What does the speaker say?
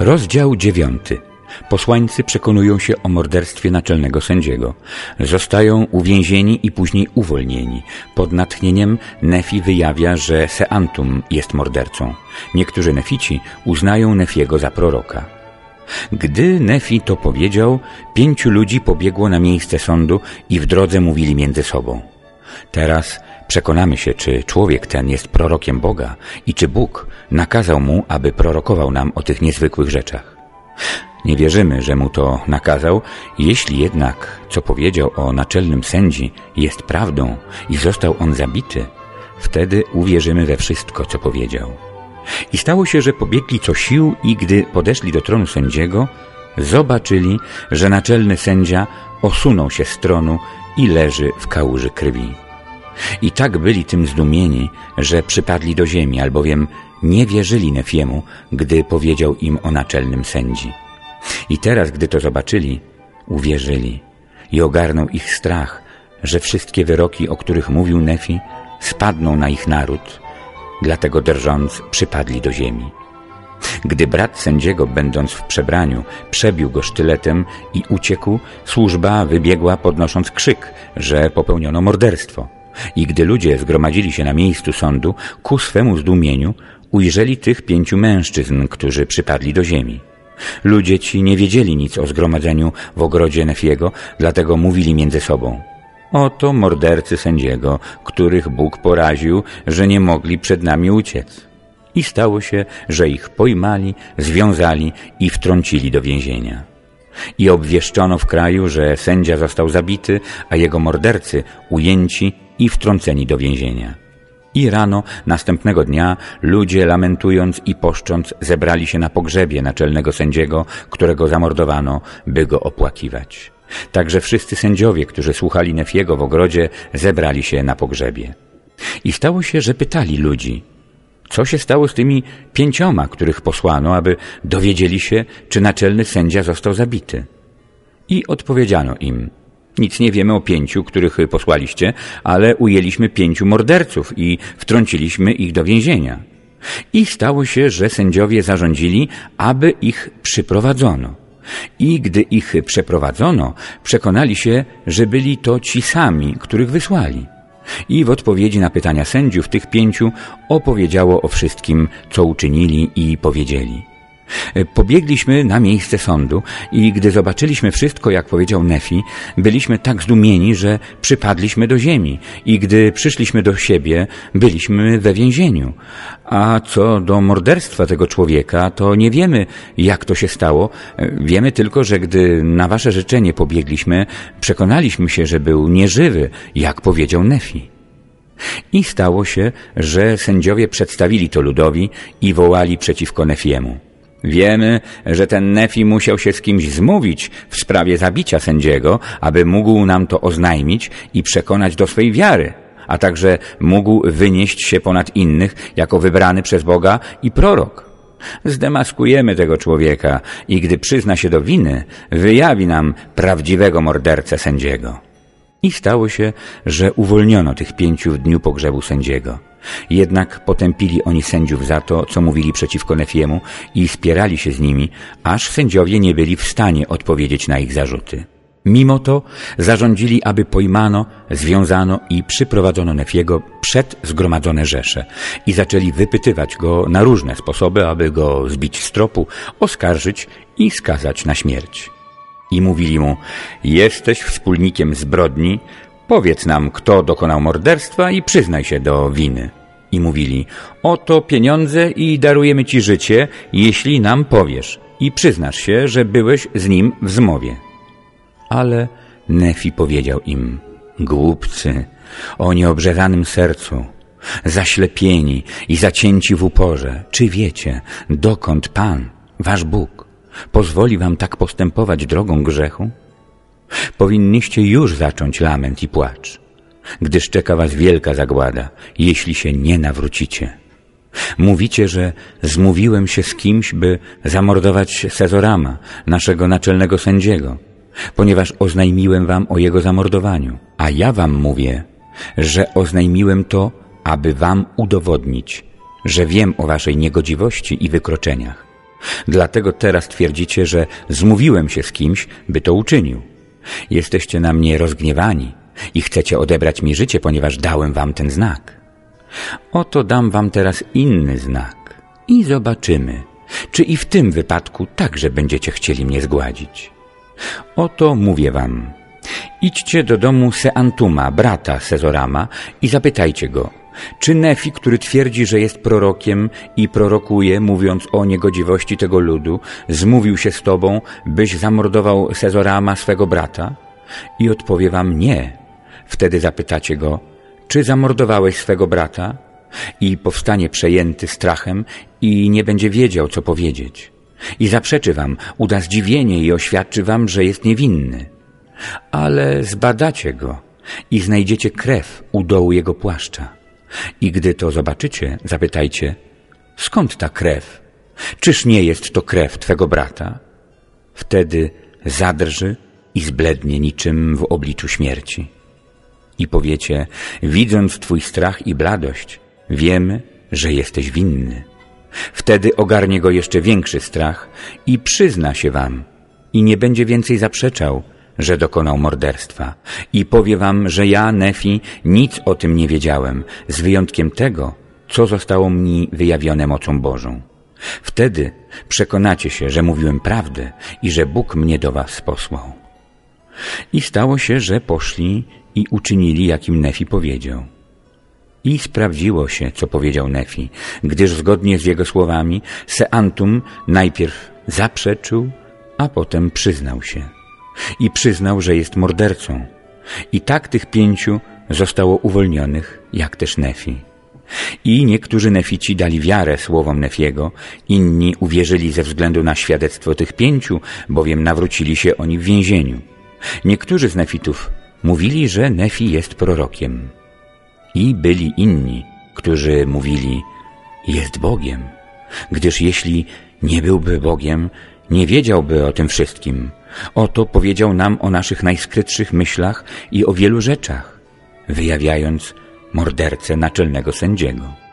Rozdział dziewiąty. Posłańcy przekonują się o morderstwie naczelnego sędziego. Zostają uwięzieni i później uwolnieni. Pod natchnieniem Nefi wyjawia, że Seantum jest mordercą. Niektórzy Nefici uznają Nefiego za proroka. Gdy Nefi to powiedział, pięciu ludzi pobiegło na miejsce sądu i w drodze mówili między sobą. Teraz przekonamy się, czy człowiek ten jest prorokiem Boga i czy Bóg nakazał mu, aby prorokował nam o tych niezwykłych rzeczach. Nie wierzymy, że mu to nakazał, jeśli jednak, co powiedział o naczelnym sędzi, jest prawdą i został on zabity, wtedy uwierzymy we wszystko, co powiedział. I stało się, że pobiegli co sił i gdy podeszli do tronu sędziego, zobaczyli, że naczelny sędzia osunął się z tronu i leży w kałuży krwi. I tak byli tym zdumieni, że przypadli do ziemi, albowiem nie wierzyli Nefiemu, gdy powiedział im o naczelnym sędzi. I teraz, gdy to zobaczyli, uwierzyli i ogarnął ich strach, że wszystkie wyroki, o których mówił Nefi, spadną na ich naród, dlatego drżąc przypadli do ziemi. Gdy brat sędziego, będąc w przebraniu, przebił go sztyletem i uciekł, służba wybiegła podnosząc krzyk, że popełniono morderstwo. I gdy ludzie zgromadzili się na miejscu sądu, ku swemu zdumieniu ujrzeli tych pięciu mężczyzn, którzy przypadli do ziemi. Ludzie ci nie wiedzieli nic o zgromadzeniu w ogrodzie Nefiego, dlatego mówili między sobą. Oto mordercy sędziego, których Bóg poraził, że nie mogli przed nami uciec. I stało się, że ich pojmali, związali i wtrącili do więzienia. I obwieszczono w kraju, że sędzia został zabity, a jego mordercy ujęci i wtrąceni do więzienia. I rano następnego dnia ludzie lamentując i poszcząc zebrali się na pogrzebie naczelnego sędziego, którego zamordowano, by go opłakiwać. Także wszyscy sędziowie, którzy słuchali Nefiego w ogrodzie, zebrali się na pogrzebie. I stało się, że pytali ludzi, co się stało z tymi pięcioma, których posłano, aby dowiedzieli się, czy naczelny sędzia został zabity. I odpowiedziano im, nic nie wiemy o pięciu, których posłaliście, ale ujęliśmy pięciu morderców i wtrąciliśmy ich do więzienia. I stało się, że sędziowie zarządzili, aby ich przyprowadzono. I gdy ich przeprowadzono, przekonali się, że byli to ci sami, których wysłali. I w odpowiedzi na pytania sędziów tych pięciu opowiedziało o wszystkim, co uczynili i powiedzieli. E, pobiegliśmy na miejsce sądu i gdy zobaczyliśmy wszystko, jak powiedział Nefi, byliśmy tak zdumieni, że przypadliśmy do ziemi i gdy przyszliśmy do siebie, byliśmy we więzieniu. A co do morderstwa tego człowieka, to nie wiemy, jak to się stało. E, wiemy tylko, że gdy na wasze życzenie pobiegliśmy, przekonaliśmy się, że był nieżywy, jak powiedział Nefi. I stało się, że sędziowie przedstawili to ludowi i wołali przeciwko Nefiemu. Wiemy, że ten Nefi musiał się z kimś zmówić w sprawie zabicia sędziego, aby mógł nam to oznajmić i przekonać do swej wiary, a także mógł wynieść się ponad innych jako wybrany przez Boga i prorok. Zdemaskujemy tego człowieka i gdy przyzna się do winy, wyjawi nam prawdziwego mordercę sędziego. I stało się, że uwolniono tych pięciu w dniu pogrzebu sędziego. Jednak potępili oni sędziów za to, co mówili przeciwko Nefiemu i spierali się z nimi, aż sędziowie nie byli w stanie odpowiedzieć na ich zarzuty. Mimo to zarządzili, aby pojmano, związano i przyprowadzono Nefiego przed zgromadzone rzesze i zaczęli wypytywać go na różne sposoby, aby go zbić z tropu, oskarżyć i skazać na śmierć. I mówili mu, jesteś wspólnikiem zbrodni, Powiedz nam, kto dokonał morderstwa i przyznaj się do winy. I mówili, oto pieniądze i darujemy ci życie, jeśli nam powiesz i przyznasz się, że byłeś z nim w zmowie. Ale Nefi powiedział im, głupcy, o nieobrzezanym sercu, zaślepieni i zacięci w uporze, czy wiecie, dokąd Pan, wasz Bóg, pozwoli wam tak postępować drogą grzechu? Powinniście już zacząć lament i płacz, gdyż czeka was wielka zagłada, jeśli się nie nawrócicie. Mówicie, że zmówiłem się z kimś, by zamordować Sezorama, naszego naczelnego sędziego, ponieważ oznajmiłem wam o jego zamordowaniu. A ja wam mówię, że oznajmiłem to, aby wam udowodnić, że wiem o waszej niegodziwości i wykroczeniach. Dlatego teraz twierdzicie, że zmówiłem się z kimś, by to uczynił. Jesteście na mnie rozgniewani i chcecie odebrać mi życie, ponieważ dałem wam ten znak. Oto dam wam teraz inny znak i zobaczymy, czy i w tym wypadku także będziecie chcieli mnie zgładzić. Oto mówię wam, idźcie do domu Seantuma, brata Sezorama i zapytajcie go, czy Nefi, który twierdzi, że jest prorokiem i prorokuje, mówiąc o niegodziwości tego ludu, zmówił się z tobą, byś zamordował Sezorama, swego brata? I odpowie wam nie. Wtedy zapytacie go, czy zamordowałeś swego brata? I powstanie przejęty strachem i nie będzie wiedział, co powiedzieć. I zaprzeczy wam, uda zdziwienie i oświadczy wam, że jest niewinny. Ale zbadacie go i znajdziecie krew u dołu jego płaszcza. I gdy to zobaczycie, zapytajcie, skąd ta krew? Czyż nie jest to krew twego brata? Wtedy zadrży i zblednie niczym w obliczu śmierci. I powiecie, widząc twój strach i bladość, wiemy, że jesteś winny. Wtedy ogarnie go jeszcze większy strach i przyzna się wam i nie będzie więcej zaprzeczał, że dokonał morderstwa i powie wam, że ja, Nefi, nic o tym nie wiedziałem, z wyjątkiem tego, co zostało mi wyjawione mocą Bożą. Wtedy przekonacie się, że mówiłem prawdę i że Bóg mnie do was posłał. I stało się, że poszli i uczynili, jakim Nefi powiedział. I sprawdziło się, co powiedział Nefi, gdyż zgodnie z jego słowami Seantum najpierw zaprzeczył, a potem przyznał się. I przyznał, że jest mordercą. I tak tych pięciu zostało uwolnionych, jak też Nefi. I niektórzy Nefici dali wiarę słowom Nefiego, inni uwierzyli ze względu na świadectwo tych pięciu, bowiem nawrócili się oni w więzieniu. Niektórzy z Nefitów mówili, że Nefi jest prorokiem. I byli inni, którzy mówili, jest Bogiem, gdyż jeśli nie byłby Bogiem, nie wiedziałby o tym wszystkim. Oto powiedział nam o naszych najskrytszych myślach i o wielu rzeczach, wyjawiając mordercę naczelnego sędziego.